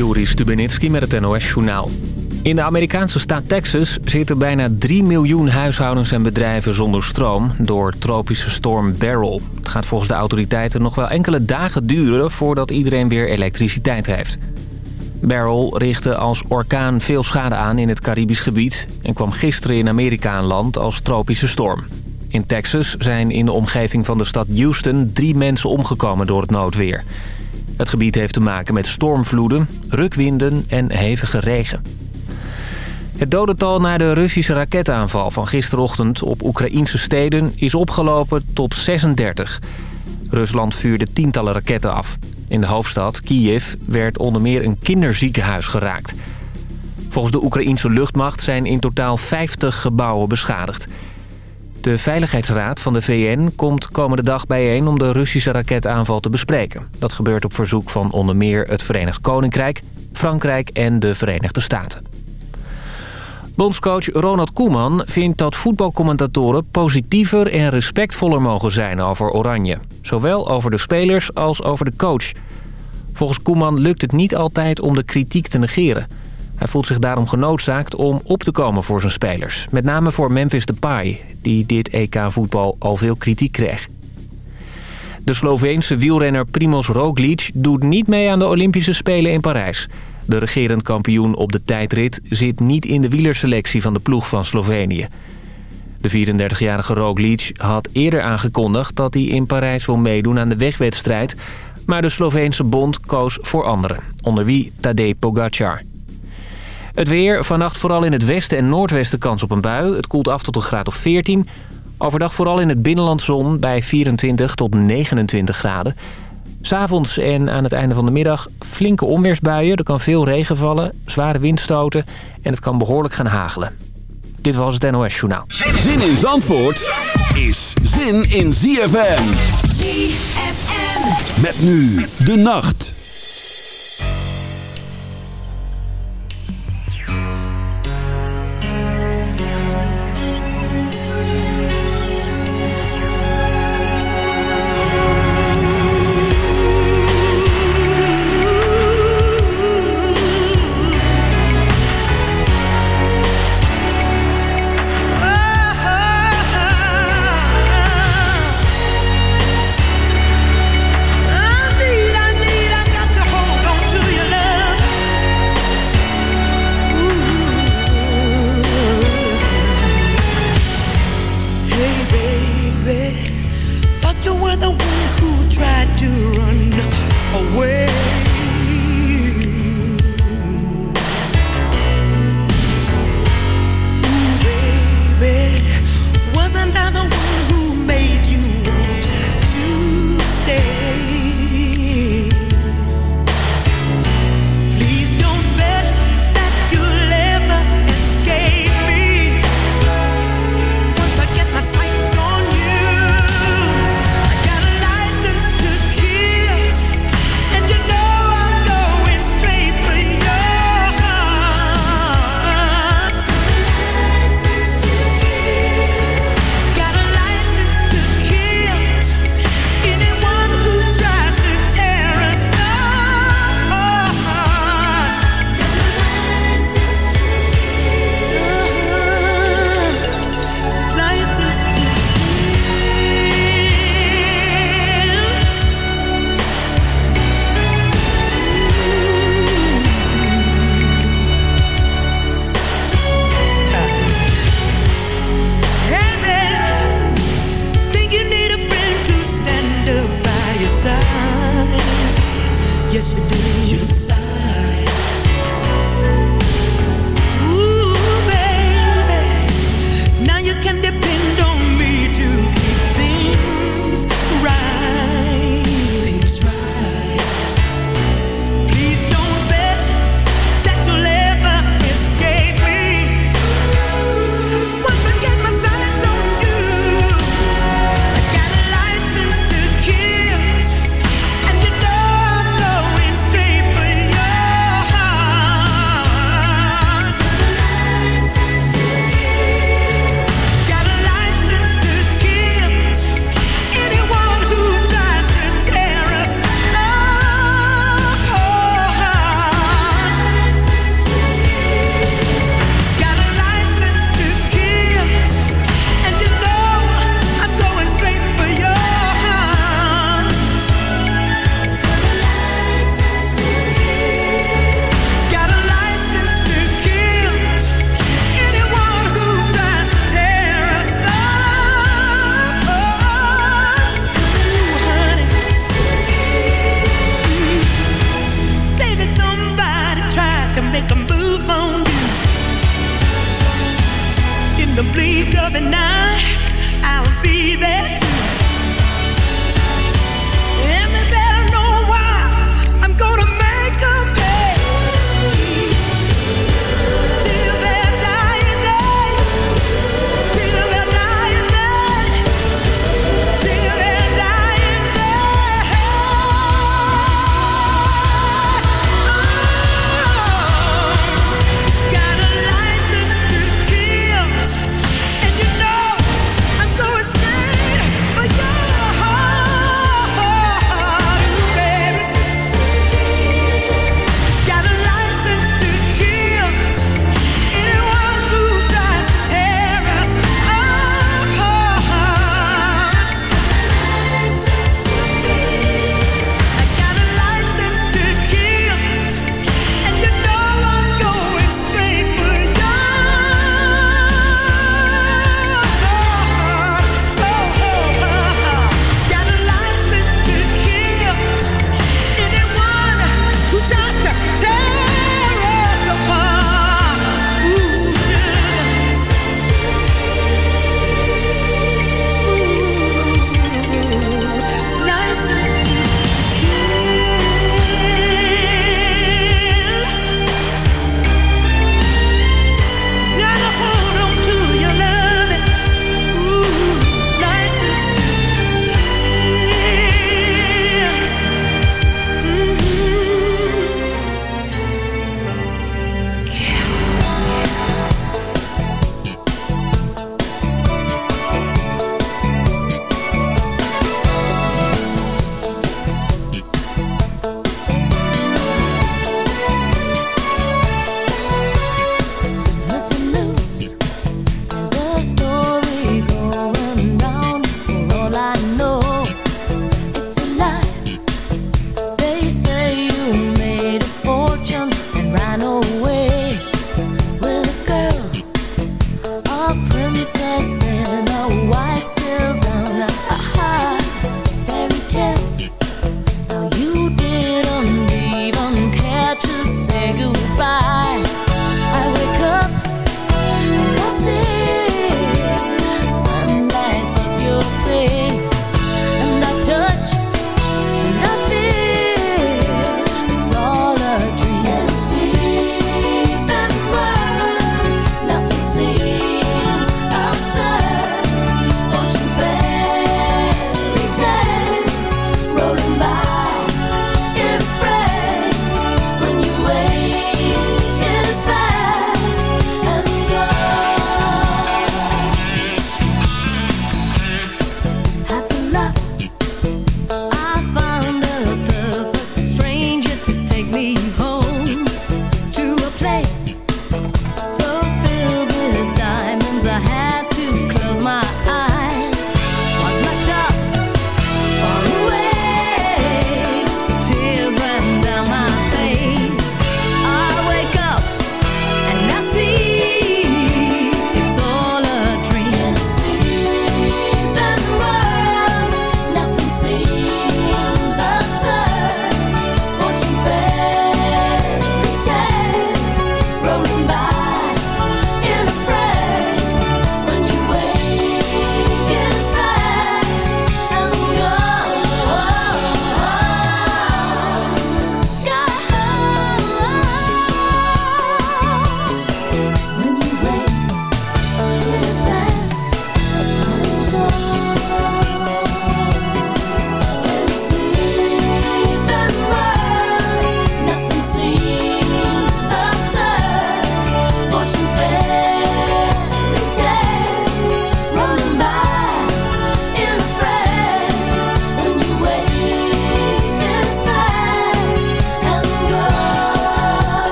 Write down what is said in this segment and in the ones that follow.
Joris Stubenitski met het NOS-journaal. In de Amerikaanse staat Texas zitten bijna 3 miljoen huishoudens en bedrijven zonder stroom... door tropische storm Beryl. Het gaat volgens de autoriteiten nog wel enkele dagen duren... voordat iedereen weer elektriciteit heeft. Beryl richtte als orkaan veel schade aan in het Caribisch gebied... en kwam gisteren in Amerika aan land als tropische storm. In Texas zijn in de omgeving van de stad Houston drie mensen omgekomen door het noodweer... Het gebied heeft te maken met stormvloeden, rukwinden en hevige regen. Het dodental na de Russische raketaanval van gisterochtend op Oekraïnse steden is opgelopen tot 36. Rusland vuurde tientallen raketten af. In de hoofdstad, Kiev, werd onder meer een kinderziekenhuis geraakt. Volgens de Oekraïense luchtmacht zijn in totaal 50 gebouwen beschadigd. De Veiligheidsraad van de VN komt komende dag bijeen om de Russische raketaanval te bespreken. Dat gebeurt op verzoek van onder meer het Verenigd Koninkrijk, Frankrijk en de Verenigde Staten. Bondscoach Ronald Koeman vindt dat voetbalcommentatoren positiever en respectvoller mogen zijn over Oranje. Zowel over de spelers als over de coach. Volgens Koeman lukt het niet altijd om de kritiek te negeren. Hij voelt zich daarom genoodzaakt om op te komen voor zijn spelers. Met name voor Memphis Depay, die dit EK-voetbal al veel kritiek kreeg. De Sloveense wielrenner Primoz Roglic doet niet mee aan de Olympische Spelen in Parijs. De regerend kampioen op de tijdrit zit niet in de wielerselectie van de ploeg van Slovenië. De 34-jarige Roglic had eerder aangekondigd dat hij in Parijs wil meedoen aan de wegwedstrijd... maar de Sloveense bond koos voor anderen, onder wie Tadej Pogacar. Het weer, vannacht vooral in het westen en noordwesten kans op een bui. Het koelt af tot een graad of 14. Overdag vooral in het binnenland zon bij 24 tot 29 graden. S'avonds en aan het einde van de middag flinke onweersbuien. Er kan veel regen vallen, zware windstoten en het kan behoorlijk gaan hagelen. Dit was het NOS Journaal. Zin in Zandvoort is zin in ZFM. ZFM. Met nu de nacht.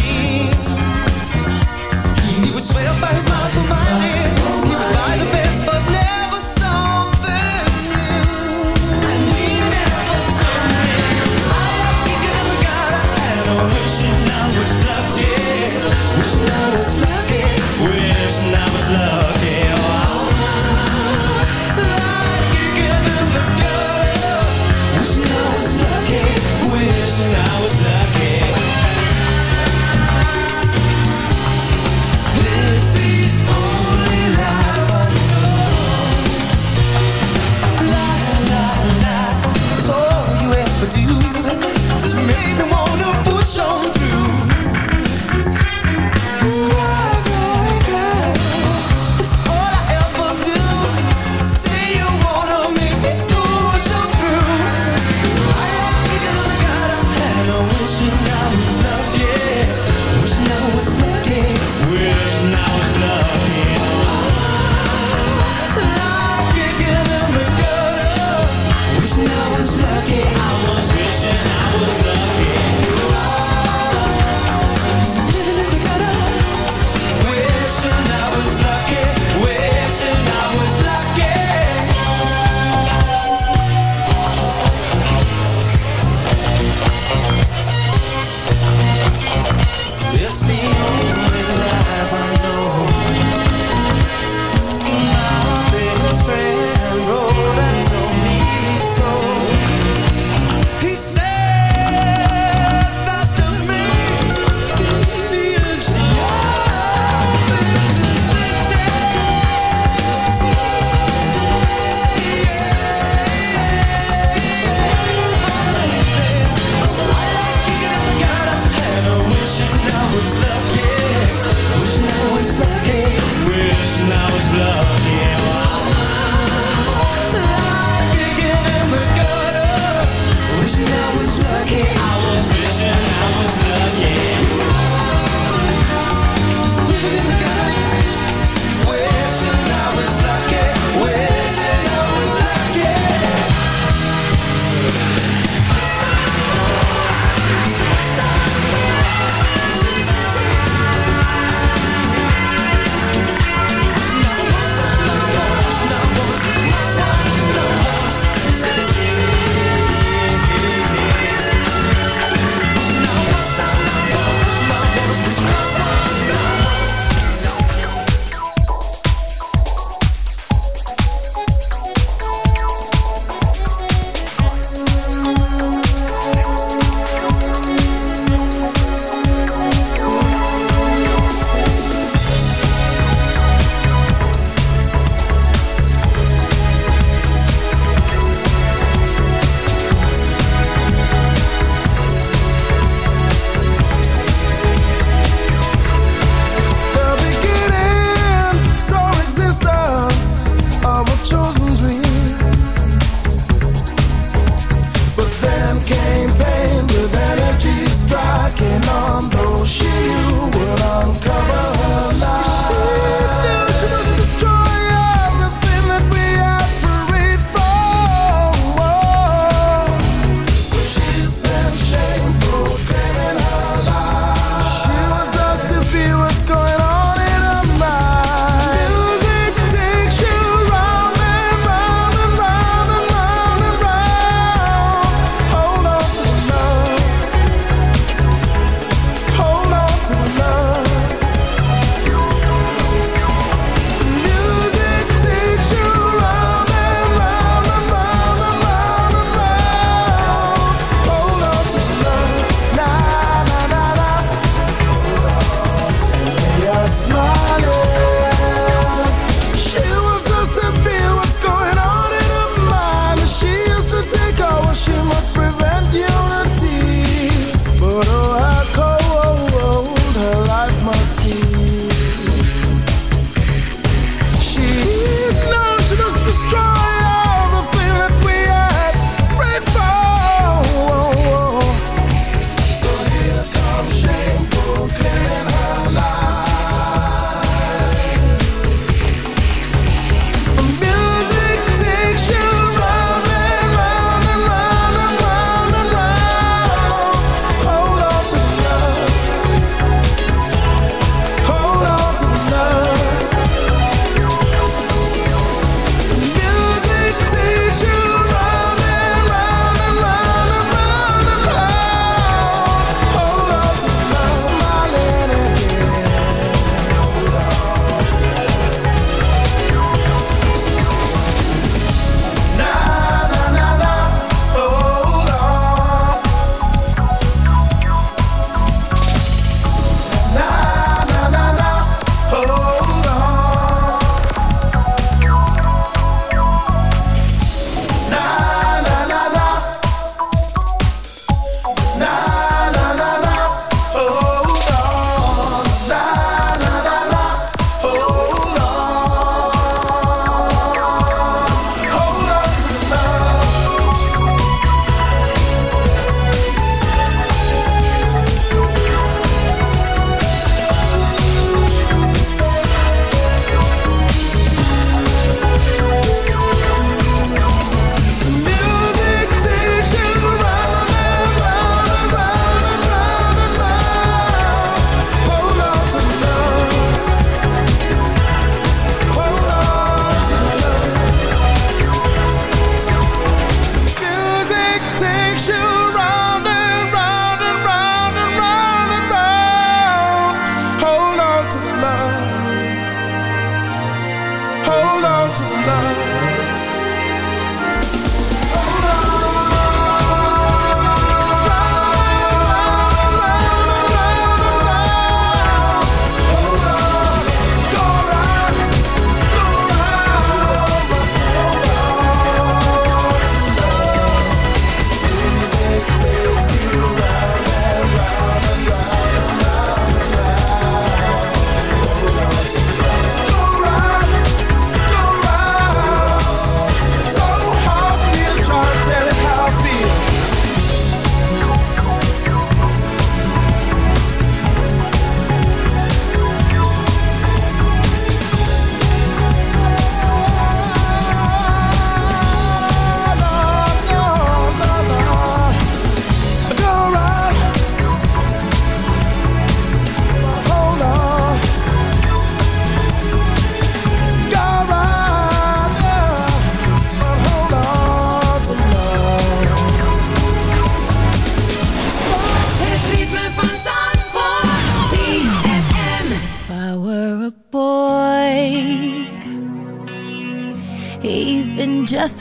Vendor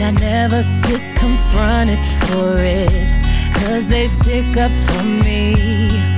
and I never get confronted for it. Cause they stick up for me.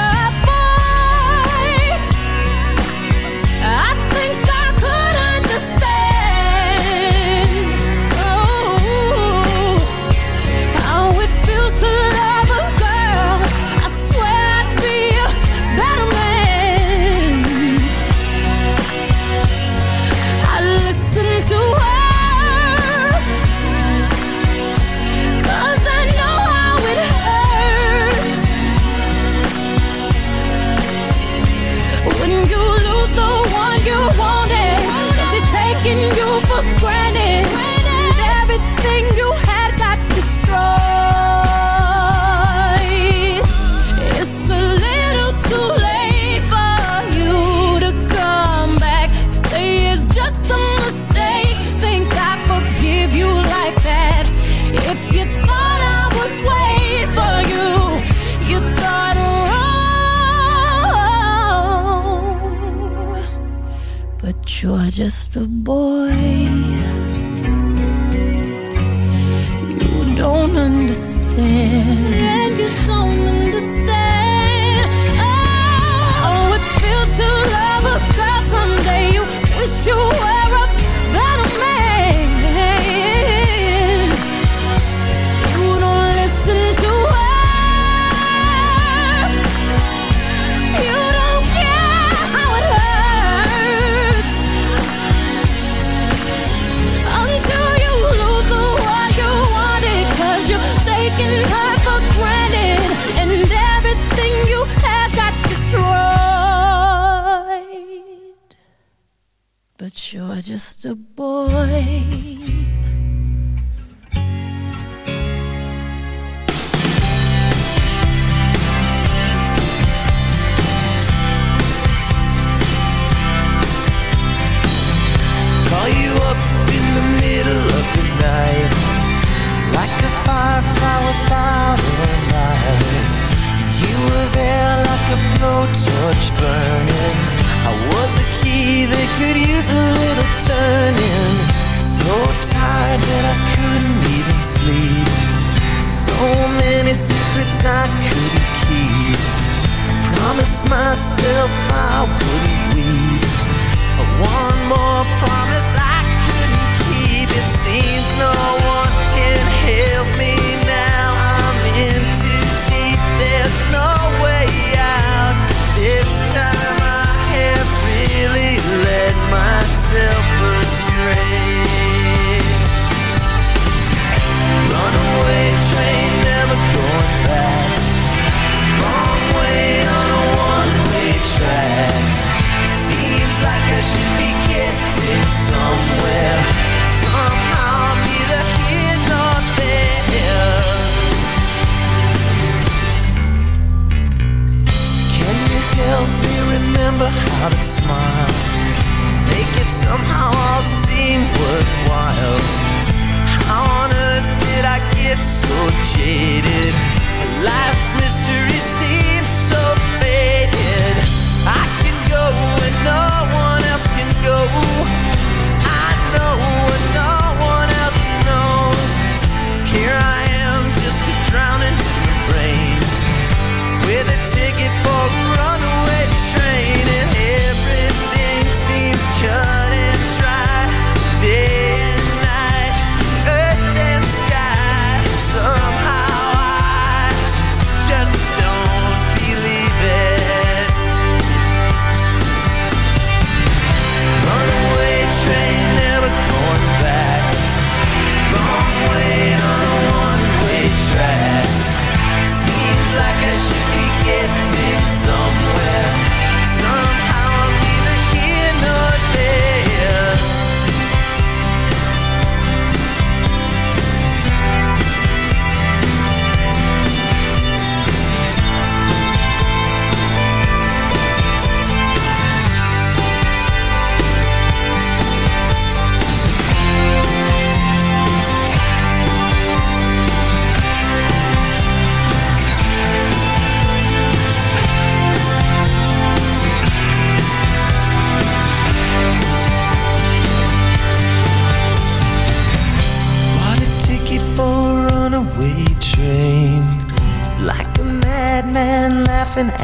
just a boy. You're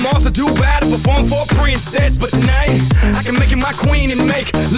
I'm off to Dubai to perform for a princess. But tonight, I can make you my queen and make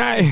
I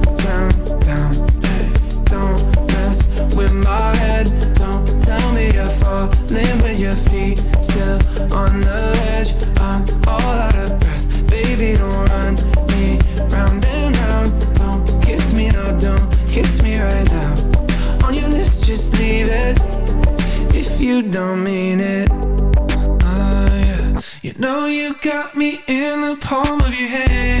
falling with your feet still on the edge. I'm all out of breath, baby. Don't run me round and round. Don't kiss me, no, don't kiss me right now. On your lips, just leave it if you don't mean it. Ah, yeah. You know you got me in the palm of your hand.